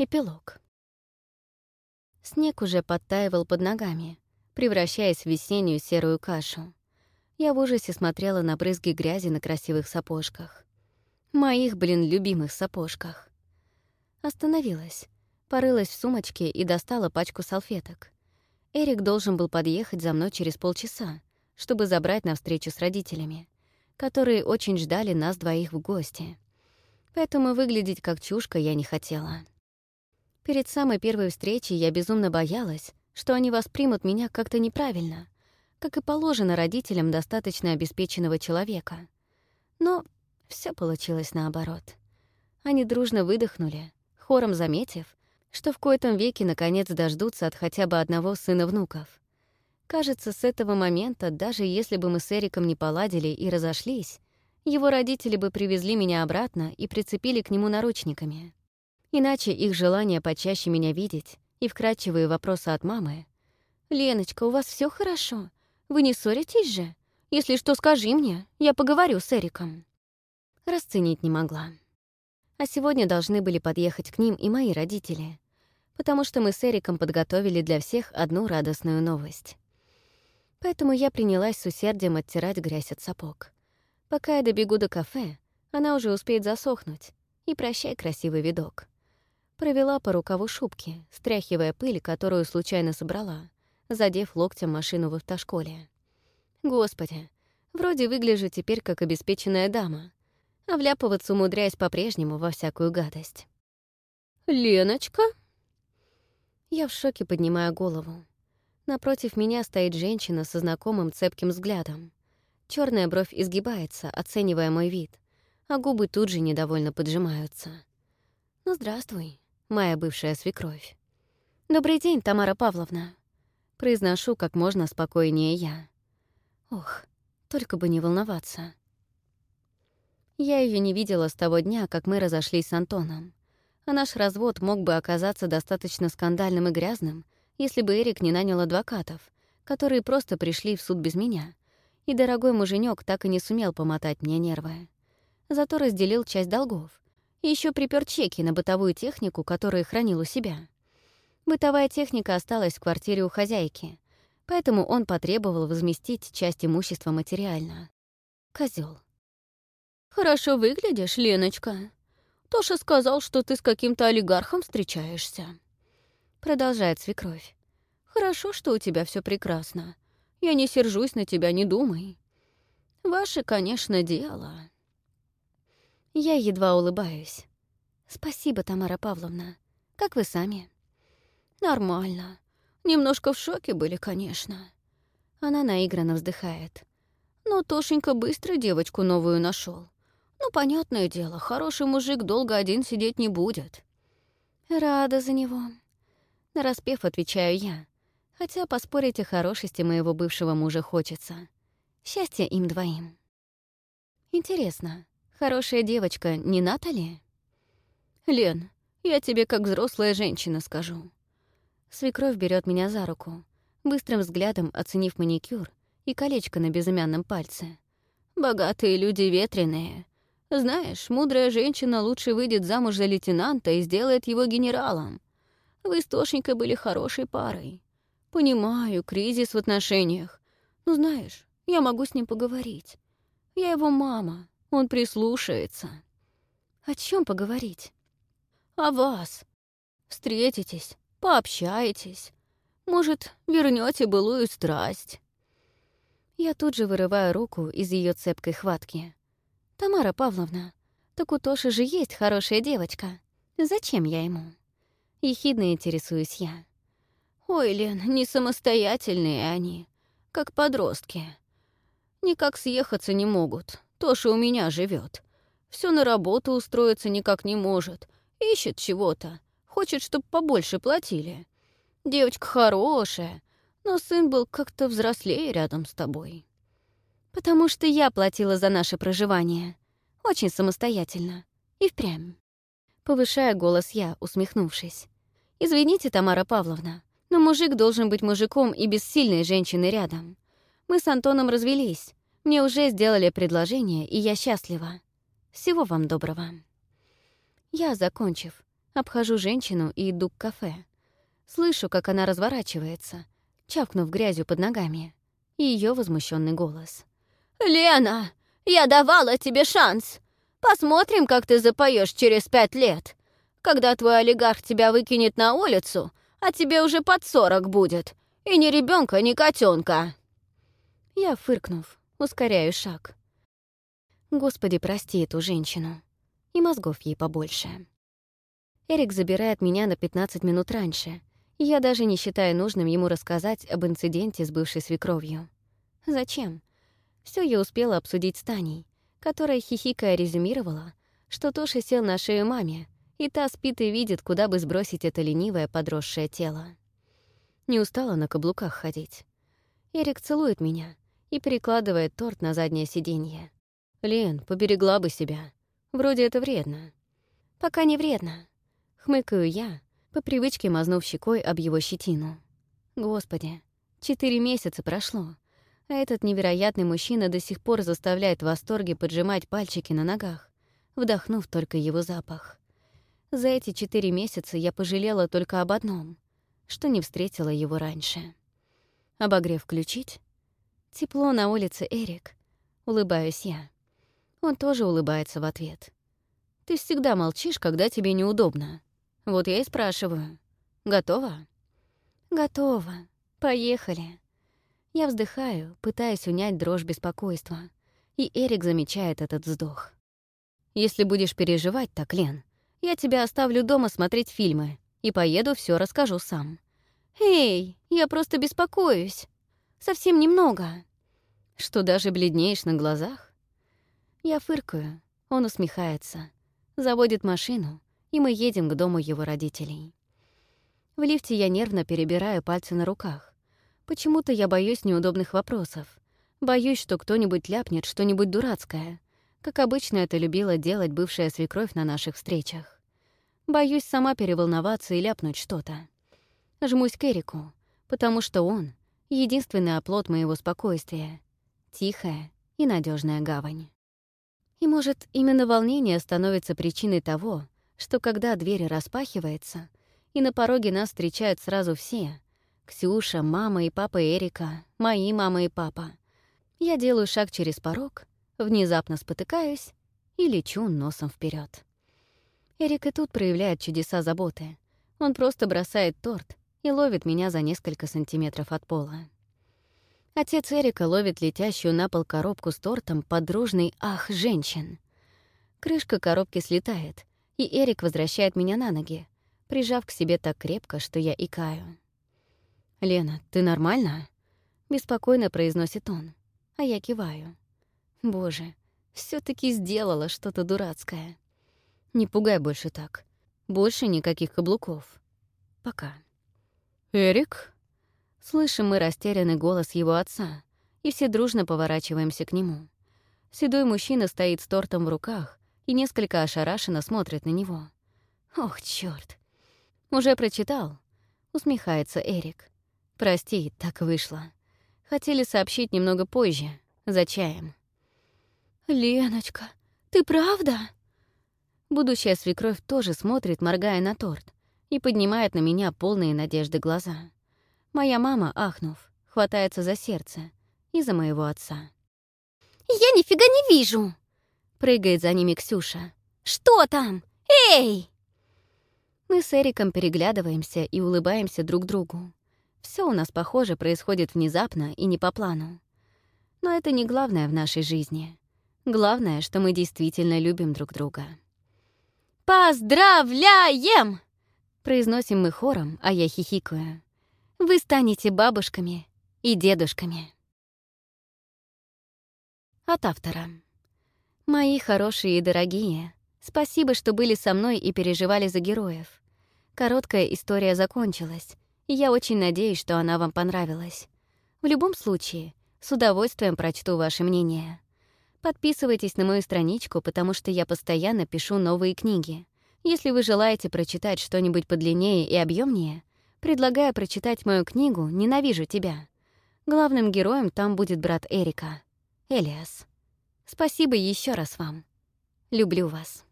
Эпилог. Снег уже подтаивал под ногами, превращаясь в весеннюю серую кашу. Я в ужасе смотрела на брызги грязи на красивых сапожках. Моих, блин, любимых сапожках. Остановилась, порылась в сумочке и достала пачку салфеток. Эрик должен был подъехать за мной через полчаса, чтобы забрать на встречу с родителями, которые очень ждали нас двоих в гости. Поэтому выглядеть как чушка я не хотела. Перед самой первой встречей я безумно боялась, что они воспримут меня как-то неправильно, как и положено родителям достаточно обеспеченного человека. Но все получилось наоборот. Они дружно выдохнули, хором заметив, что в кои-то веке наконец дождутся от хотя бы одного сына внуков. Кажется, с этого момента, даже если бы мы с Эриком не поладили и разошлись, его родители бы привезли меня обратно и прицепили к нему наручниками. Иначе их желание почаще меня видеть и вкрадчивые вопросы от мамы «Леночка, у вас все хорошо? Вы не ссоритесь же? Если что, скажи мне, я поговорю с Эриком». Расценить не могла. А сегодня должны были подъехать к ним и мои родители, потому что мы с Эриком подготовили для всех одну радостную новость. Поэтому я принялась с усердием оттирать грязь от сапог. Пока я добегу до кафе, она уже успеет засохнуть, и прощай красивый видок. Провела по рукаву шубки, стряхивая пыль, которую случайно собрала, задев локтем машину в автошколе. Господи, вроде выгляжу теперь как обеспеченная дама, а вляпываться умудряясь по-прежнему во всякую гадость. «Леночка?» Я в шоке поднимаю голову. Напротив меня стоит женщина со знакомым цепким взглядом. Черная бровь изгибается, оценивая мой вид, а губы тут же недовольно поджимаются. «Ну, здравствуй, моя бывшая свекровь. «Добрый день, Тамара Павловна», — произношу как можно спокойнее я. Ох, только бы не волноваться. Я ее не видела с того дня, как мы разошлись с Антоном. А наш развод мог бы оказаться достаточно скандальным и грязным, если бы Эрик не нанял адвокатов, которые просто пришли в суд без меня, и дорогой муженек так и не сумел помотать мне нервы. Зато разделил часть долгов, еще припер чеки на бытовую технику, которую хранил у себя. Бытовая техника осталась в квартире у хозяйки, поэтому он потребовал возместить часть имущества материально. Козел. «Хорошо выглядишь, Леночка. Тоша сказал, что ты с каким-то олигархом встречаешься». Продолжает свекровь. «Хорошо, что у тебя все прекрасно. Я не сержусь на тебя, не думай. Ваше, конечно, дело». Я едва улыбаюсь. «Спасибо, Тамара Павловна. Как вы сами?» «Нормально. Немножко в шоке были, конечно». Она наигранно вздыхает. «Но Тошенька быстро девочку новую нашел. Ну, понятное дело, хороший мужик долго один сидеть не будет». «Рада за него». Нараспев отвечаю я, хотя поспорить о хорошести моего бывшего мужа хочется. Счастье им двоим. Интересно, Хорошая девочка, не Натали? Лен, я тебе как взрослая женщина скажу. Свекровь берет меня за руку, быстрым взглядом оценив маникюр и колечко на безымянном пальце. Богатые люди ветреные. Знаешь, мудрая женщина лучше выйдет замуж за лейтенанта и сделает его генералом. Вы с Тошенькой были хорошей парой. Понимаю, кризис в отношениях. Но знаешь, я могу с ним поговорить. Я его мама, он прислушается. О чем поговорить? О вас. Встретитесь, пообщаетесь. Может, вернете былую страсть. Я тут же вырываю руку из ее цепкой хватки. «Тамара Павловна, так у Тоши же есть хорошая девочка. Зачем я ему?» Ехидно интересуюсь я. «Ой, Лен, не самостоятельные они, как подростки. Никак съехаться не могут. Тоша у меня живет. Все на работу устроиться никак не может. Ищет чего-то. Хочет, чтобы побольше платили. Девочка хорошая, но сын был как-то взрослее рядом с тобой. Потому что я платила за наше проживание. Очень самостоятельно. И впрямь. Повышая голос я, усмехнувшись. «Извините, Тамара Павловна, но мужик должен быть мужиком и без сильной женщины рядом. Мы с Антоном развелись. Мне уже сделали предложение, и я счастлива. Всего вам доброго. Я, закончив, Обхожу женщину и иду к кафе. Слышу, как она разворачивается, чавкнув грязью под ногами, и ее возмущенный голос. «Лена, я давала тебе шанс. Посмотрим, как ты запоешь через пять лет. Когда твой олигарх тебя выкинет на улицу, а тебе уже под сорок будет. И ни ребенка, ни котенка. Я, фыркнув, ускоряю шаг. Господи, прости эту женщину. И мозгов ей побольше. Эрик забирает меня на 15 минут раньше, я даже не считаю нужным ему рассказать об инциденте с бывшей свекровью. Зачем? Все я успела обсудить с Таней, которая хихикая резюмировала, что Тоша сел на шею маме, и та спит и видит, куда бы сбросить это ленивое подросшее тело. Не устала на каблуках ходить. Эрик целует меня и перекладывает торт на заднее сиденье. «Лен, поберегла бы себя. Вроде это вредно». «Пока не вредно». Хмыкаю я, по привычке мазнув щекой об его щетину. Господи, четыре месяца прошло, а этот невероятный мужчина до сих пор заставляет в восторге поджимать пальчики на ногах, вдохнув только его запах. За эти четыре месяца я пожалела только об одном, что не встретила его раньше. Обогрев включить? Тепло на улице, Эрик. Улыбаюсь я. Он тоже улыбается в ответ. Ты всегда молчишь, когда тебе неудобно. Вот я и спрашиваю. Готова? Готова. Поехали. Я вздыхаю, пытаясь унять дрожь беспокойства. И Эрик замечает этот вздох. Если будешь переживать так, Лен, я тебя оставлю дома смотреть фильмы и поеду, все расскажу сам. Эй, я просто беспокоюсь. Совсем немного. Что даже бледнеешь на глазах? Я фыркаю, он усмехается, заводит машину, и мы едем к дому его родителей. В лифте я нервно перебираю пальцы на руках. Почему-то я боюсь неудобных вопросов. Боюсь, что кто-нибудь ляпнет что-нибудь дурацкое, как обычно это любила делать бывшая свекровь на наших встречах. Боюсь сама переволноваться и ляпнуть что-то. Жмусь к Эрику, потому что он — единственный оплот моего спокойствия, тихая и надежная гавань. И, может, именно волнение становится причиной того, что когда дверь распахивается, и на пороге нас встречают сразу все — Ксюша, мама и папа Эрика, мои мама и папа. Я делаю шаг через порог внезапно спотыкаюсь и лечу носом вперед. Эрик и тут проявляет чудеса заботы. Он просто бросает торт и ловит меня за несколько сантиметров от пола. Отец Эрика ловит летящую на пол коробку с тортом под дружный «Ах, женщин!». Крышка коробки слетает, и Эрик возвращает меня на ноги, прижав к себе так крепко, что я икаю. «Лена, ты нормальна?» — беспокойно произносит он, а я киваю. Боже, все таки сделала что-то дурацкое. Не пугай больше так. Больше никаких каблуков. Пока. «Эрик?» Слышим мы растерянный голос его отца, и все дружно поворачиваемся к нему. Седой мужчина стоит с тортом в руках и несколько ошарашенно смотрит на него. «Ох, чёрт!» «Уже прочитал?» — усмехается Эрик. «Прости, так вышло. Хотели сообщить немного позже, за чаем». «Леночка, ты правда?» Будущая свекровь тоже смотрит, моргая на торт, и поднимает на меня полные надежды глаза. Моя мама, ахнув, хватается за сердце и за моего отца. «Я нифига не вижу!» Прыгает за ними Ксюша. «Что там? Эй!» Мы с Эриком переглядываемся и улыбаемся друг другу. Все у нас, похоже, происходит внезапно и не по плану. Но это не главное в нашей жизни. Главное, что мы действительно любим друг друга. «Поздравляем!» Произносим мы хором, а я хихикаю. Вы станете бабушками и дедушками. От автора. Мои хорошие и дорогие, спасибо, что были со мной и переживали за героев. Короткая история закончилась, и я очень надеюсь, что она вам понравилась. В любом случае, с удовольствием прочту ваше мнение. Подписывайтесь на мою страничку, потому что я постоянно пишу новые книги. Если вы желаете прочитать что-нибудь подлиннее и объемнее, предлагаю прочитать мою книгу «Ненавижу тебя». Главным героем там будет брат Эрика, Элиас. Спасибо еще раз вам. Люблю вас.